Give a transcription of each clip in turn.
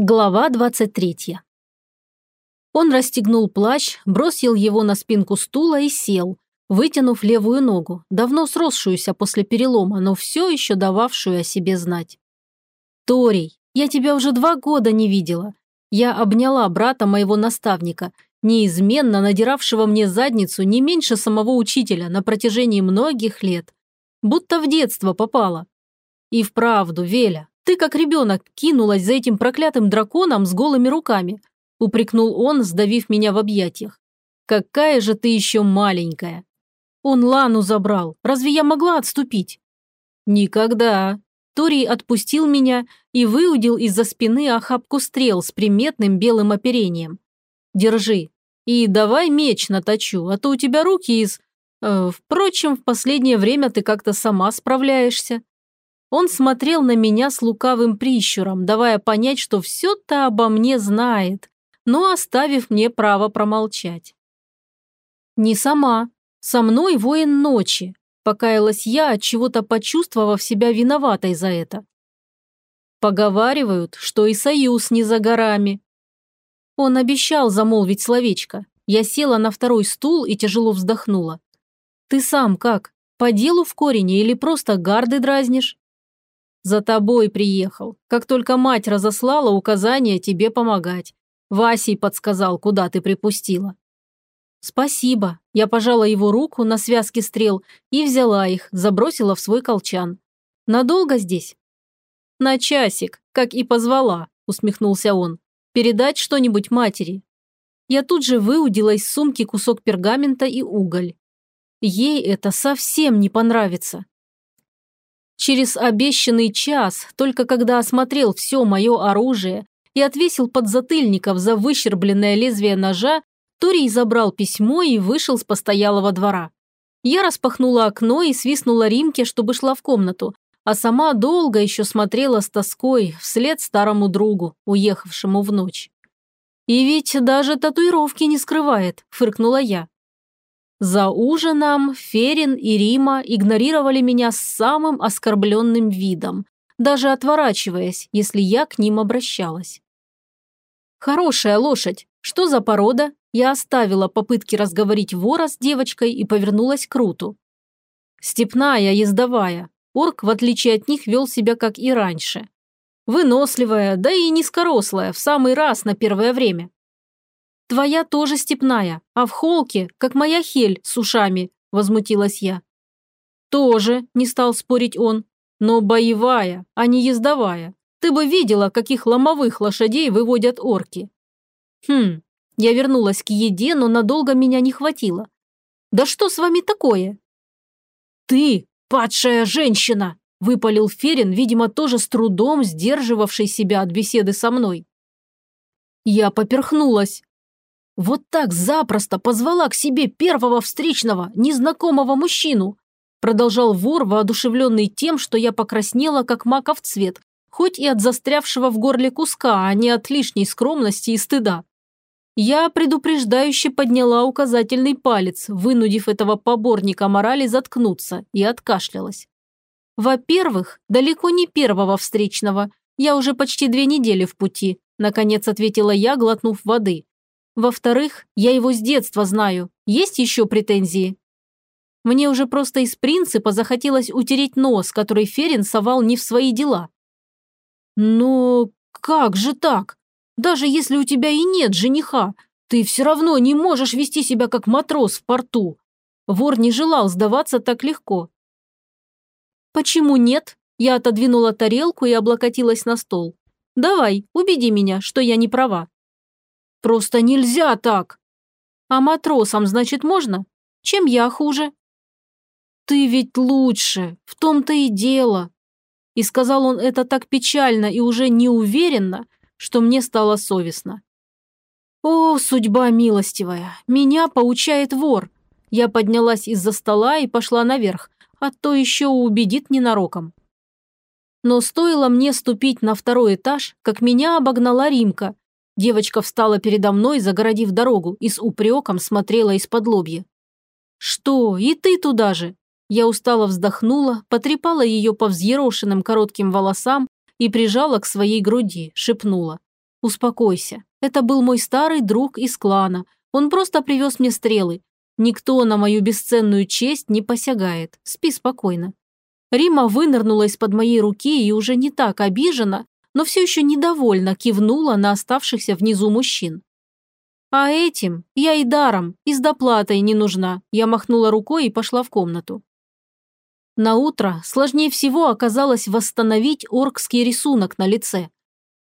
Глава 23. Он расстегнул плащ, бросил его на спинку стула и сел, вытянув левую ногу, давно сросшуюся после перелома, но все еще дававшую о себе знать. «Торий, я тебя уже два года не видела. Я обняла брата моего наставника, неизменно надиравшего мне задницу не меньше самого учителя на протяжении многих лет. Будто в детство попала. И вправду, Веля, ты, как ребенок, кинулась за этим проклятым драконом с голыми руками», – упрекнул он, сдавив меня в объятиях. «Какая же ты еще маленькая!» «Он Лану забрал. Разве я могла отступить?» «Никогда!» Торий отпустил меня и выудил из-за спины охапку стрел с приметным белым оперением. «Держи. И давай меч наточу, а то у тебя руки из... Э, впрочем, в последнее время ты как-то сама справляешься». Он смотрел на меня с лукавым прищуром, давая понять, что все-то обо мне знает, но оставив мне право промолчать. «Не сама. Со мной воин ночи», – покаялась я, от чего-то почувствовав себя виноватой за это. Поговаривают, что и союз не за горами. Он обещал замолвить словечко. Я села на второй стул и тяжело вздохнула. «Ты сам как? По делу в корене или просто гарды дразнишь?» За тобой приехал. Как только мать разослала указание тебе помогать. Васей подсказал, куда ты припустила. Спасибо. Я пожала его руку на связке стрел и взяла их, забросила в свой колчан. Надолго здесь? На часик, как и позвала, усмехнулся он. Передать что-нибудь матери? Я тут же выудила из сумки кусок пергамента и уголь. Ей это совсем не понравится. Через обещанный час, только когда осмотрел все мое оружие и отвесил подзатыльников за выщербленное лезвие ножа, Торий забрал письмо и вышел с постоялого двора. Я распахнула окно и свистнула Римке, чтобы шла в комнату, а сама долго еще смотрела с тоской вслед старому другу, уехавшему в ночь. «И ведь даже татуировки не скрывает», – фыркнула я. За ужином Ферин и Рима игнорировали меня с самым оскорбленным видом, даже отворачиваясь, если я к ним обращалась. «Хорошая лошадь. Что за порода?» Я оставила попытки разговорить вора с девочкой и повернулась к Руту. «Степная, ездовая. Орк, в отличие от них, вел себя как и раньше. Выносливая, да и низкорослая, в самый раз на первое время. «Твоя тоже степная, а в холке, как моя хель с ушами», – возмутилась я. «Тоже», – не стал спорить он, – «но боевая, а не ездовая. Ты бы видела, каких ломовых лошадей выводят орки». «Хм, я вернулась к еде, но надолго меня не хватило. Да что с вами такое?» «Ты, падшая женщина!» – выпалил Ферин, видимо, тоже с трудом сдерживавший себя от беседы со мной. Я поперхнулась. Вот так запросто позвала к себе первого встречного, незнакомого мужчину. Продолжал вор, воодушевленный тем, что я покраснела, как маков цвет, хоть и от застрявшего в горле куска, а не от лишней скромности и стыда. Я предупреждающе подняла указательный палец, вынудив этого поборника морали заткнуться, и откашлялась. Во-первых, далеко не первого встречного. Я уже почти две недели в пути, наконец ответила я, глотнув воды. Во-вторых, я его с детства знаю. Есть еще претензии? Мне уже просто из принципа захотелось утереть нос, который Ферин совал не в свои дела. Но как же так? Даже если у тебя и нет жениха, ты все равно не можешь вести себя как матрос в порту. Вор не желал сдаваться так легко. Почему нет? Я отодвинула тарелку и облокотилась на стол. Давай, убеди меня, что я не права. Просто нельзя так. А матросам, значит, можно? Чем я хуже? Ты ведь лучше, в том-то и дело. И сказал он это так печально и уже неуверенно, что мне стало совестно. О, судьба милостивая, меня поучает вор. Я поднялась из-за стола и пошла наверх, а то еще убедит ненароком. Но стоило мне ступить на второй этаж, как меня обогнала Римка Девочка встала передо мной, загородив дорогу, и с упреком смотрела из-под лобья. «Что, и ты туда же?» Я устало вздохнула, потрепала ее по взъерошенным коротким волосам и прижала к своей груди, шепнула. Успокойся. Это был мой старый друг из клана. Он просто привез мне стрелы. Никто на мою бесценную честь не посягает. Спи спокойно. Рима вынырнула из-под моей руки и уже не так обижена, но все еще недовольно кивнула на оставшихся внизу мужчин. «А этим я и даром, и с доплатой не нужна», я махнула рукой и пошла в комнату. На утро сложнее всего оказалось восстановить оркский рисунок на лице.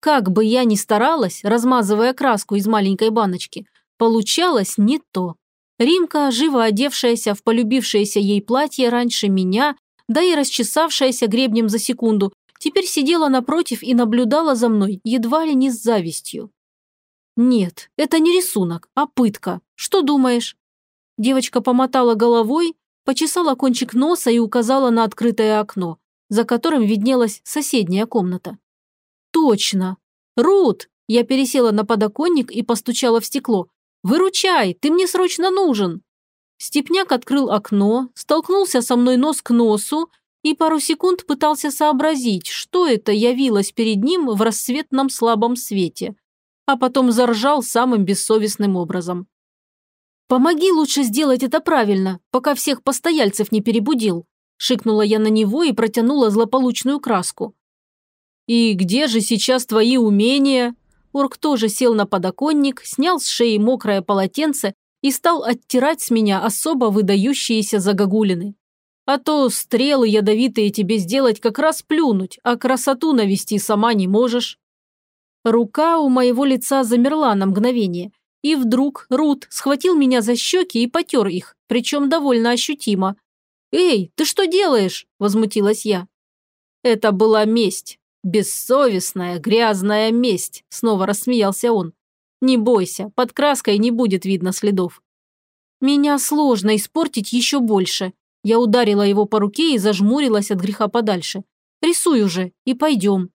Как бы я ни старалась, размазывая краску из маленькой баночки, получалось не то. Римка, живо одевшаяся в полюбившееся ей платье раньше меня, да и расчесавшаяся гребнем за секунду, теперь сидела напротив и наблюдала за мной, едва ли не с завистью. «Нет, это не рисунок, а пытка. Что думаешь?» Девочка помотала головой, почесала кончик носа и указала на открытое окно, за которым виднелась соседняя комната. «Точно! Рут!» Я пересела на подоконник и постучала в стекло. «Выручай, ты мне срочно нужен!» Степняк открыл окно, столкнулся со мной нос к носу и пару секунд пытался сообразить, что это явилось перед ним в рассветном слабом свете, а потом заржал самым бессовестным образом. «Помоги лучше сделать это правильно, пока всех постояльцев не перебудил», шикнула я на него и протянула злополучную краску. «И где же сейчас твои умения?» Орк тоже сел на подоконник, снял с шеи мокрое полотенце и стал оттирать с меня особо выдающиеся загогулины. А то стрелы ядовитые тебе сделать как раз плюнуть, а красоту навести сама не можешь. Рука у моего лица замерла на мгновение, и вдруг Рут схватил меня за щеки и потер их, причем довольно ощутимо. «Эй, ты что делаешь?» – возмутилась я. Это была месть. Бессовестная, грязная месть, снова рассмеялся он. Не бойся, под краской не будет видно следов. Меня сложно испортить еще больше. Я ударила его по руке и зажмурилась от греха подальше. Рисуй уже и пойдем.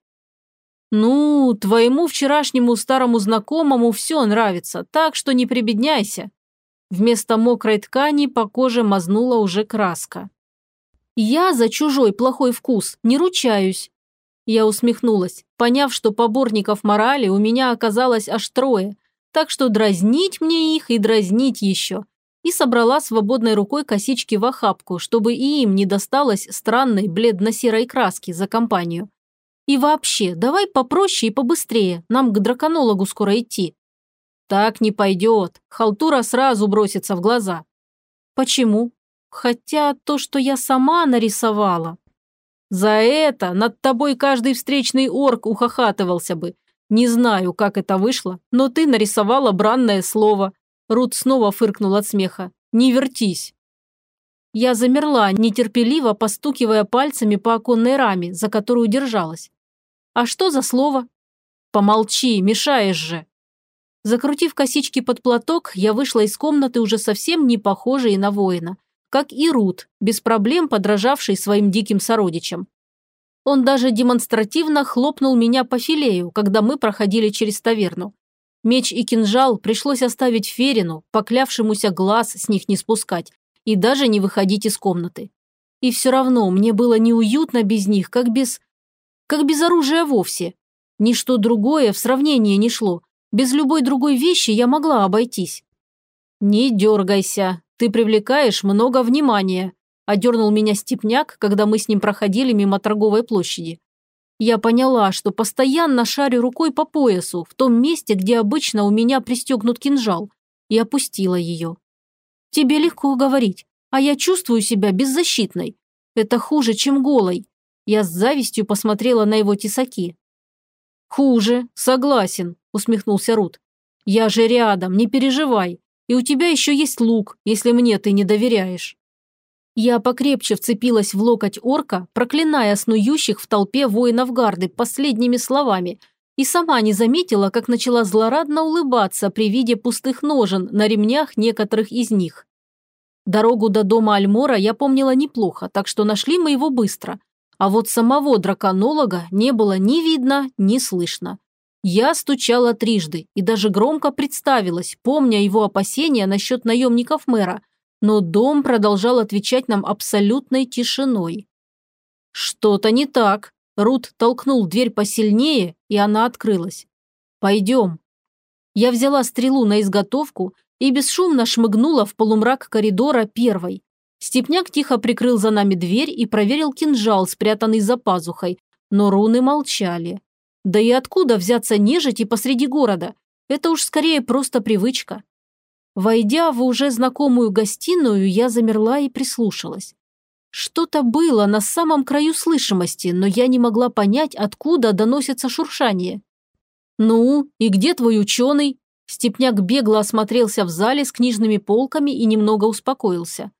Ну, твоему вчерашнему старому знакомому все нравится, так что не прибедняйся. Вместо мокрой ткани по коже мазнула уже краска. Я за чужой плохой вкус не ручаюсь. Я усмехнулась, поняв, что поборников морали у меня оказалось аж трое, так что дразнить мне их и дразнить еще. И собрала свободной рукой косички в охапку, чтобы и им не досталось странной бледно-серой краски за компанию. И вообще, давай попроще и побыстрее, нам к драконологу скоро идти. Так не пойдет, халтура сразу бросится в глаза. Почему? Хотя то, что я сама нарисовала, за это над тобой каждый встречный орк ухахатывался бы. Не знаю, как это вышло, но ты нарисовала бранное слово. Рут снова фыркнул от смеха. Не вертись. Я замерла, нетерпеливо постукивая пальцами по оконной раме, за которую держалась. А что за слово? Помолчи, мешаешь же. Закрутив косички под платок, я вышла из комнаты уже совсем не похожей на воина – как и Рут, без проблем подражавший своим диким сородичам. Он даже демонстративно хлопнул меня по филею, когда мы проходили через таверну. Меч и кинжал пришлось оставить Ферину, поклявшемуся глаз с них не спускать, и даже не выходить из комнаты. И все равно мне было неуютно без них, как без... как без оружия вовсе. Ничто другое в сравнение не шло. Без любой другой вещи я могла обойтись. «Не дергайся», ты привлекаешь много внимания», – одернул меня степняк, когда мы с ним проходили мимо торговой площади. Я поняла, что постоянно шарю рукой по поясу, в том месте, где обычно у меня пристегнут кинжал, и опустила ее. «Тебе легко говорить, а я чувствую себя беззащитной. Это хуже, чем голой». Я с завистью посмотрела на его тесаки. «Хуже, согласен», – усмехнулся Рут. «Я же рядом, не переживай. И у тебя еще есть лук, если мне ты не доверяешь». Я покрепче вцепилась в локоть орка, проклиная снующих в толпе воинов гарды последними словами, и сама не заметила, как начала злорадно улыбаться при виде пустых ножен на ремнях некоторых из них. Дорогу до дома Альмора я помнила неплохо, так что нашли мы его быстро. А вот самого драконолога не было ни видно, ни слышно. Я стучала трижды и даже громко представилась, помня его опасения насчет наемников мэра, но дом продолжал отвечать нам абсолютной тишиной. «Что-то не так», Рут толкнул дверь посильнее, и она открылась. Пойдем. Я взяла стрелу на изготовку и бесшумно шмыгнула в полумрак коридора первой. Степняк тихо прикрыл за нами дверь и проверил кинжал, спрятанный за пазухой, но руны молчали. Да и откуда взяться нежити посреди города? Это уж скорее просто привычка. Войдя в уже знакомую гостиную, я замерла и прислушалась. Что-то было на самом краю слышимости, но я не могла понять, откуда доносится шуршание. «Ну, и где твой ученый?» Степняк бегло осмотрелся в зале с книжными полками и немного успокоился.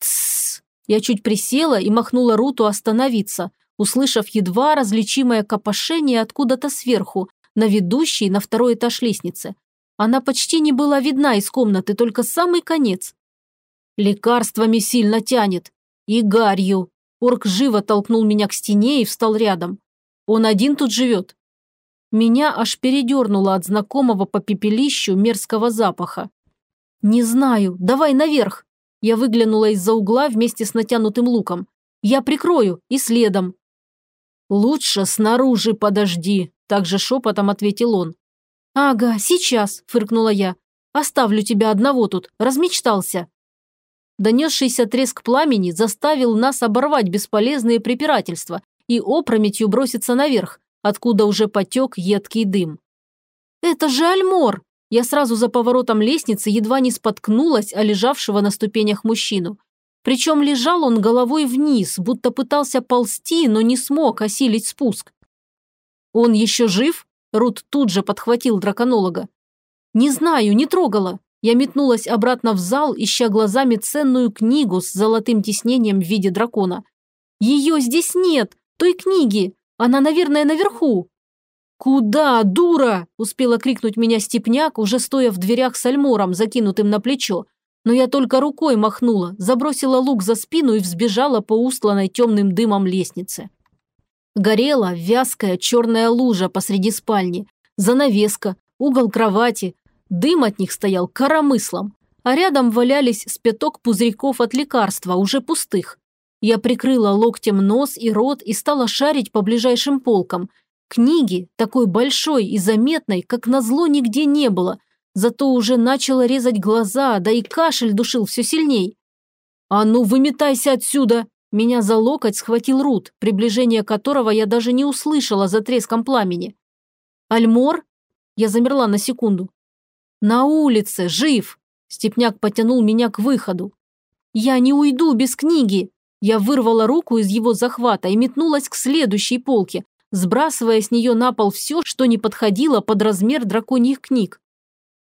«Тссс!» Я чуть присела и махнула Руту остановиться, услышав едва различимое копошение откуда-то сверху, на ведущей на второй этаж лестницы. Она почти не была видна из комнаты, только самый конец. «Лекарствами сильно тянет. И гарью». Орк живо толкнул меня к стене и встал рядом. «Он один тут живет?» Меня аж передернуло от знакомого по пепелищу мерзкого запаха. «Не знаю, давай наверх!» Я выглянула из-за угла вместе с натянутым луком. «Я прикрою и следом!» «Лучше снаружи подожди», – также шепотом ответил он. «Ага, сейчас», – фыркнула я. «Оставлю тебя одного тут, размечтался». Донесшийся треск пламени заставил нас оборвать бесполезные препирательства и опрометью броситься наверх, откуда уже потек едкий дым. «Это же Альмор!» Я сразу за поворотом лестницы едва не споткнулась о лежавшего на ступенях мужчину. Причем лежал он головой вниз, будто пытался ползти, но не смог осилить спуск. «Он еще жив?» Рут тут же подхватил драконолога. «Не знаю, не трогала». Я метнулась обратно в зал, ища глазами ценную книгу с золотым тиснением в виде дракона. «Ее здесь нет! Той книги! Она, наверное, наверху. «Куда, дура?» – успела крикнуть меня степняк, уже стоя в дверях с альмором, закинутым на плечо. Но я только рукой махнула, забросила лук за спину и взбежала по устланной темным дымом лестнице. Горела вязкая черная лужа посреди спальни, занавеска, угол кровати. Дым от них стоял коромыслом, а рядом валялись спяток пузырьков от лекарства, уже пустых. Я прикрыла локтем нос и рот и стала шарить по ближайшим полкам. Книги, такой большой и заметной, как назло, нигде не было, зато уже начала резать глаза, да и кашель душил все сильней. «А ну, выметайся отсюда!» Меня за локоть схватил Рут, приближение которого я даже не услышала за треском пламени. «Альмор?» Я замерла на секунду. «На улице, жив!» Степняк потянул меня к выходу. «Я не уйду без книги!» Я вырвала руку из его захвата и метнулась к следующей полке, сбрасывая с нее на пол все, что не подходило под размер драконьих книг.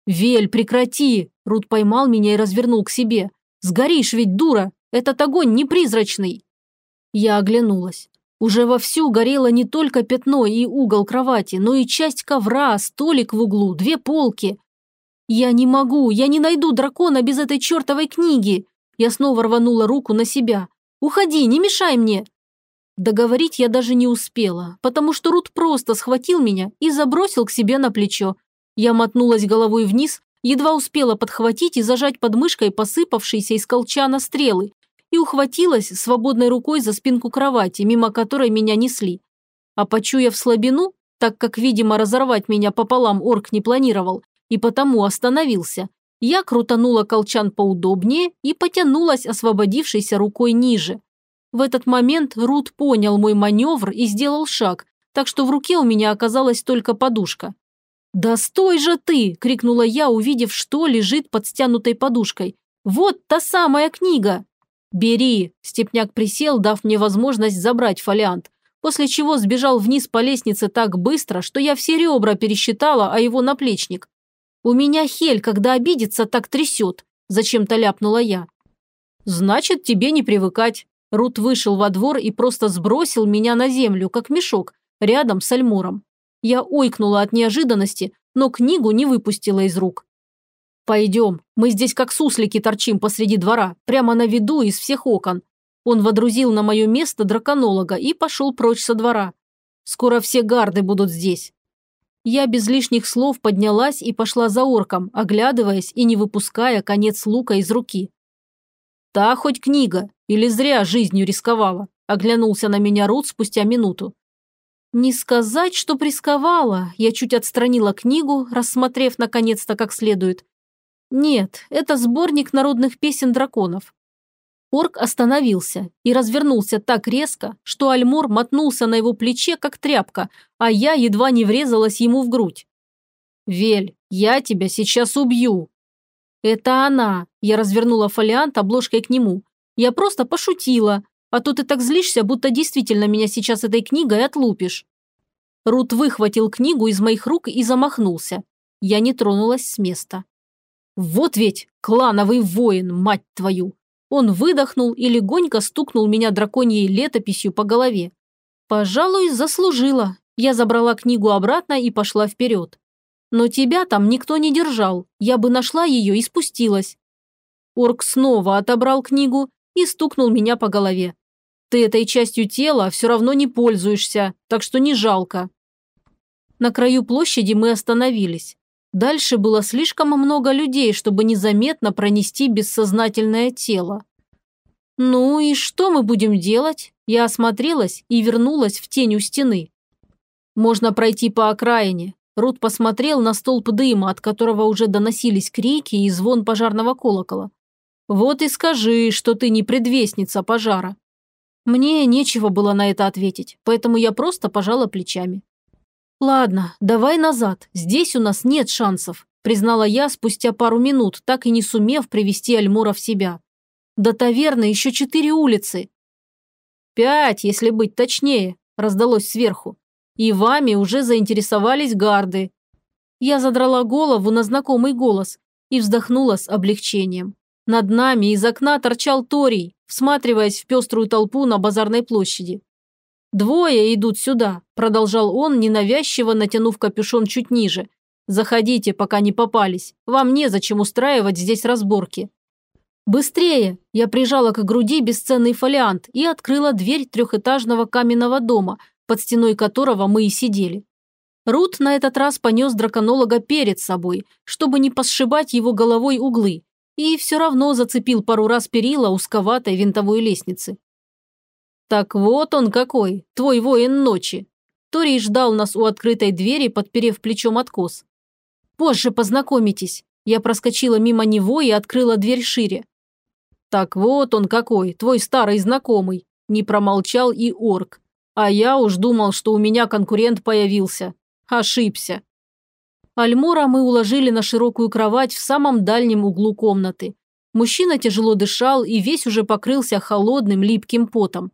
«Вель, прекрати!» – Рут поймал меня и развернул к себе. «Сгоришь ведь, дура! Этот огонь не призрачный!» Я оглянулась. Уже вовсю горело не только пятно и угол кровати, но и часть ковра, столик в углу, две полки. «Я не могу, я не найду дракона без этой чертовой книги!» Я снова рванула руку на себя. Уходи, не мешай мне!» Договорить я даже не успела, потому что Рут просто схватил меня и забросил к себе на плечо. Я мотнулась головой вниз, едва успела подхватить и зажать под мышкой посыпавшиеся из колчана стрелы и ухватилась свободной рукой за спинку кровати, мимо которой меня несли. А почуяв слабину, так как, видимо, разорвать меня пополам орк не планировал, и потому остановился, я крутанула колчан поудобнее и потянулась освободившейся рукой ниже. В этот момент Рут понял мой маневр и сделал шаг, так что в руке у меня оказалась только подушка. «Да стой же ты!» – крикнула я, увидев, что лежит под стянутой подушкой. «Вот та самая книга!» «Бери!» – Степняк присел, дав мне возможность забрать фолиант, после чего сбежал вниз по лестнице так быстро, что я все ребра пересчитала, а его наплечник. «У меня Хель, когда обидится, так трясет», – зачем-то ляпнула я. «Значит, тебе не привыкать». Рут вышел во двор и просто сбросил меня на землю, как мешок, рядом с Альмуром. Я ойкнула от неожиданности, но книгу не выпустила из рук. «Пойдем, мы здесь как суслики торчим посреди двора, прямо на виду из всех окон». Он водрузил на мое место драконолога и пошел прочь со двора. «Скоро все гарды будут здесь. Я без лишних слов поднялась и пошла за орком, оглядываясь и не выпуская конец лука из руки. «Та хоть книга, или зря жизнью рисковала», – оглянулся на меня Рут спустя минуту. Не сказать, что присковала. Я чуть отстранила книгу, рассмотрев наконец-то как следует. Нет, это сборник народных песен драконов. Орк остановился и развернулся так резко, что Альмор мотнулся на его плече, как тряпка, а я едва не врезалась ему в грудь. «Вель, я тебя сейчас убью!» «Это она!» – я развернула фолиант обложкой к нему. «Я просто пошутила, а то ты так злишься, будто действительно меня сейчас этой книгой отлупишь». Рут выхватил книгу из моих рук и замахнулся. Я не тронулась с места. «Вот ведь клановый воин, мать твою!» Он выдохнул и легонько стукнул меня драконьей летописью по голове. «Пожалуй, заслужила». Я забрала книгу обратно и пошла вперед. «Но тебя там никто не держал. Я бы нашла ее и спустилась». Орк снова отобрал книгу и стукнул меня по голове. «Ты этой частью тела все равно не пользуешься, так что не жалко». На краю площади мы остановились. Дальше было слишком много людей, чтобы незаметно пронести бессознательное тело. «Ну и что мы будем делать?» Я осмотрелась и вернулась в тень у стены. «Можно пройти по окраине». Рут посмотрел на столб дыма, от которого уже доносились крики и звон пожарного колокола. «Вот и скажи, что ты не предвестница пожара». Мне нечего было на это ответить, поэтому я просто пожала плечами. «Ладно, давай назад, здесь у нас нет шансов», признала я спустя пару минут, так и не сумев привести Альмора в себя. «До таверны еще четыре улицы». «Пять, если быть точнее», раздалось сверху. «И вами уже заинтересовались гарды». Я задрала голову на знакомый голос и вздохнула с облегчением. Над нами из окна торчал Торий, всматриваясь в пеструю толпу на базарной площади. «Двое идут сюда», – продолжал он, ненавязчиво натянув капюшон чуть ниже. «Заходите, пока не попались. Вам незачем устраивать здесь разборки». «Быстрее!» – я прижала к груди бесценный фолиант и открыла дверь трехэтажного каменного дома, под стеной которого мы и сидели. Рут на этот раз понес драконолога перед собой, чтобы не посшибать его головой углы, и все равно зацепил пару раз перила узковатой винтовой лестницы. «Так вот он какой, твой воин ночи!» Торий ждал нас у открытой двери, подперев плечом откос. «Позже познакомитесь». Я проскочила мимо него и открыла дверь шире. «Так вот он какой, твой старый знакомый», – не промолчал и орк. «А я уж думал, что у меня конкурент появился. Ошибся». Альмора мы уложили на широкую кровать в самом дальнем углу комнаты. Мужчина тяжело дышал и весь уже покрылся холодным липким потом.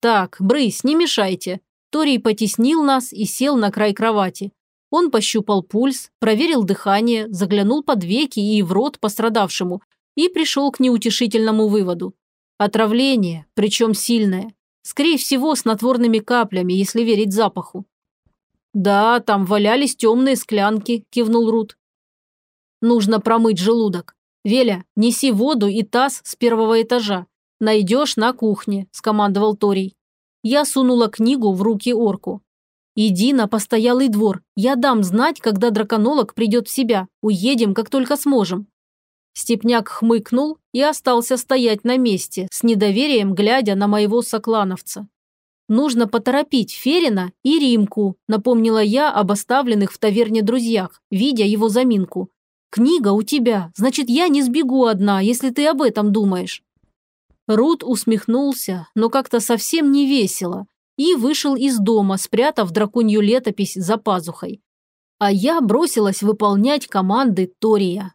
«Так, брысь, не мешайте». Торий потеснил нас и сел на край кровати. Он пощупал пульс, проверил дыхание, заглянул под веки и в рот пострадавшему и пришел к неутешительному выводу. Отравление, причем сильное. Скорее всего, снотворными каплями, если верить запаху. «Да, там валялись темные склянки», – кивнул Рут. «Нужно промыть желудок. Веля, неси воду и таз с первого этажа. «Найдешь на кухне», – скомандовал Торий. Я сунула книгу в руки орку. «Иди на постоялый двор. Я дам знать, когда драконолог придет в себя. Уедем, как только сможем». Степняк хмыкнул и остался стоять на месте, с недоверием глядя на моего соклановца. «Нужно поторопить Ферина и Римку», – напомнила я об оставленных в таверне друзьях, видя его заминку. «Книга у тебя, значит, я не сбегу одна, если ты об этом думаешь». Рут усмехнулся, но как-то совсем не весело, и вышел из дома, спрятав драконью летопись за пазухой. А я бросилась выполнять команды Тория.